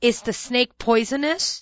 Is the snake poisonous?